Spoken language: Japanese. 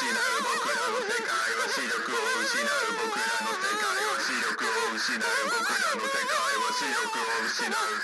失う僕らの。世界は視力を失う僕らの世界は視力を失う僕らの世界は視力を失う